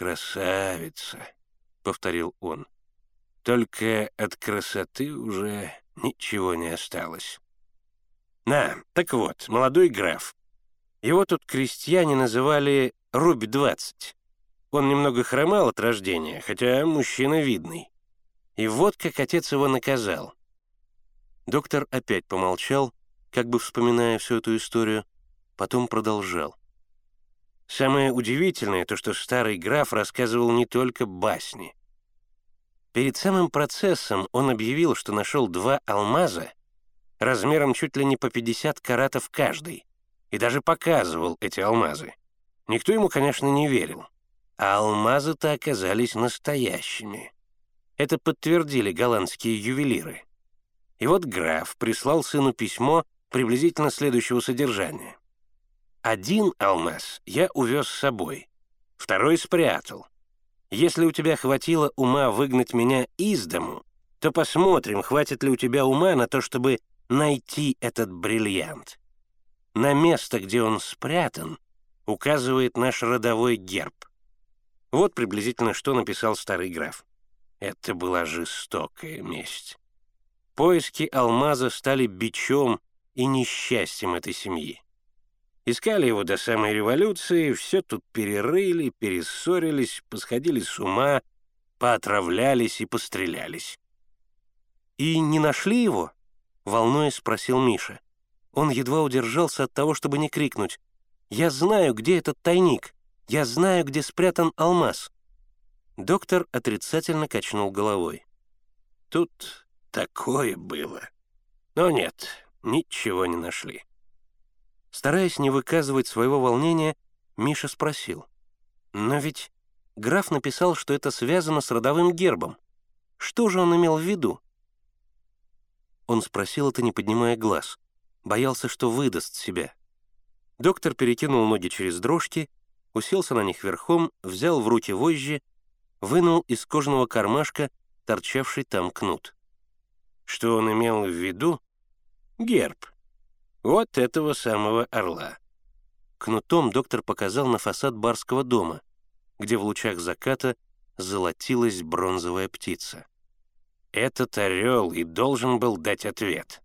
«Красавица», — повторил он. «Только от красоты уже ничего не осталось». «На, так вот, молодой граф. Его тут крестьяне называли Рубь-20. Он немного хромал от рождения, хотя мужчина видный. И вот как отец его наказал. Доктор опять помолчал, как бы вспоминая всю эту историю, потом продолжал. Самое удивительное то, что старый граф рассказывал не только басни. Перед самым процессом он объявил, что нашел два алмаза размером чуть ли не по 50 каратов каждый, и даже показывал эти алмазы. Никто ему, конечно, не верил. А алмазы-то оказались настоящими. Это подтвердили голландские ювелиры. И вот граф прислал сыну письмо приблизительно следующего содержания. «Один алмаз я увез с собой, второй спрятал. Если у тебя хватило ума выгнать меня из дому, то посмотрим, хватит ли у тебя ума на то, чтобы найти этот бриллиант. На место, где он спрятан, указывает наш родовой герб. Вот приблизительно что написал старый граф. Это была жестокая месть. Поиски алмаза стали бичом и несчастьем этой семьи. Искали его до самой революции, все тут перерыли, перессорились, посходили с ума, поотравлялись и пострелялись. «И не нашли его?» — волнуясь спросил Миша. Он едва удержался от того, чтобы не крикнуть. «Я знаю, где этот тайник! Я знаю, где спрятан алмаз!» Доктор отрицательно качнул головой. «Тут Такое было. Но нет, ничего не нашли. Стараясь не выказывать своего волнения, Миша спросил. «Но ведь граф написал, что это связано с родовым гербом. Что же он имел в виду?» Он спросил это, не поднимая глаз. Боялся, что выдаст себя. Доктор перекинул ноги через дрожки, уселся на них верхом, взял в руки вожжи, вынул из кожаного кармашка торчавший там кнут. Что он имел в виду? Герб. Вот этого самого орла. Кнутом доктор показал на фасад барского дома, где в лучах заката золотилась бронзовая птица. Этот орел и должен был дать ответ.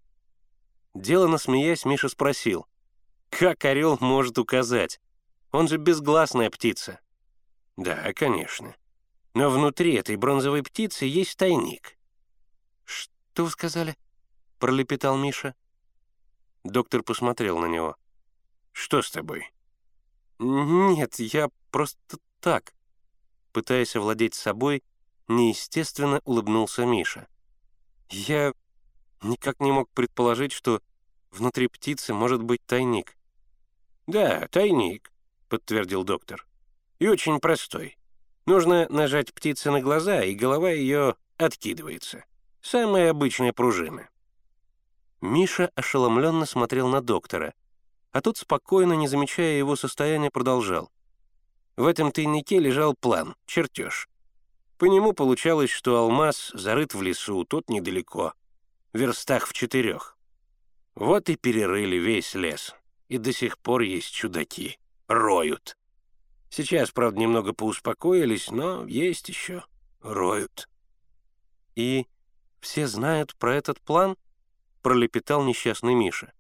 Делано смеясь, Миша спросил, «Как орел может указать? Он же безгласная птица». «Да, конечно. Но внутри этой бронзовой птицы есть тайник. «Что вы сказали?» — пролепетал Миша. Доктор посмотрел на него. «Что с тобой?» «Нет, я просто так». Пытаясь овладеть собой, неестественно улыбнулся Миша. «Я никак не мог предположить, что внутри птицы может быть тайник». «Да, тайник», — подтвердил доктор. «И очень простой. Нужно нажать птице на глаза, и голова ее откидывается». Самая обычная пружина. Миша ошеломленно смотрел на доктора, а тот спокойно, не замечая его состояния, продолжал. В этом тайнике лежал план, чертеж. По нему получалось, что алмаз зарыт в лесу, тот недалеко, в верстах в четырех. Вот и перерыли весь лес, и до сих пор есть чудаки, роют. Сейчас, правда, немного поуспокоились, но есть еще, роют. И все знают про этот план?» — пролепетал несчастный Миша.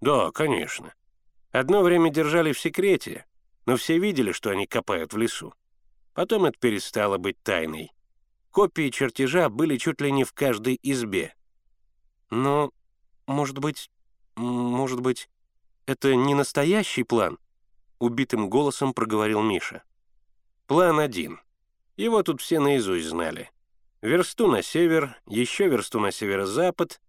«Да, конечно. Одно время держали в секрете, но все видели, что они копают в лесу. Потом это перестало быть тайной. Копии чертежа были чуть ли не в каждой избе. Но, может быть, может быть, это не настоящий план?» — убитым голосом проговорил Миша. «План один. Его тут все наизусть знали версту на север, еще версту на северо-запад,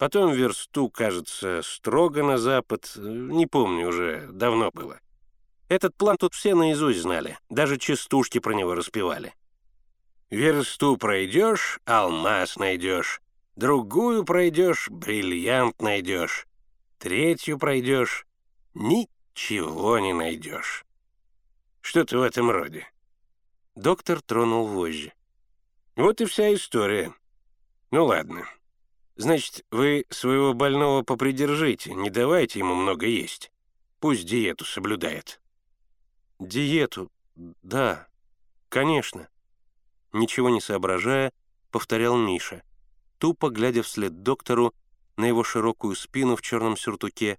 потом версту, кажется, строго на запад, не помню уже, давно было. Этот план тут все наизусть знали, даже частушки про него распевали. Версту пройдешь — алмаз найдешь, другую пройдешь — бриллиант найдешь, третью пройдешь — ничего не найдешь. Что-то в этом роде. Доктор тронул вожжи. Вот и вся история. Ну ладно. Значит, вы своего больного попридержите, не давайте ему много есть. Пусть диету соблюдает. Диету, да. «Конечно». Ничего не соображая, повторял Миша, тупо глядя вслед доктору на его широкую спину в черном сюртуке,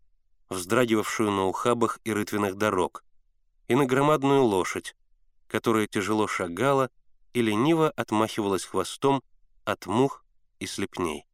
вздрагивавшую на ухабах и рытвенных дорог, и на громадную лошадь, которая тяжело шагала и лениво отмахивалась хвостом от мух и слепней.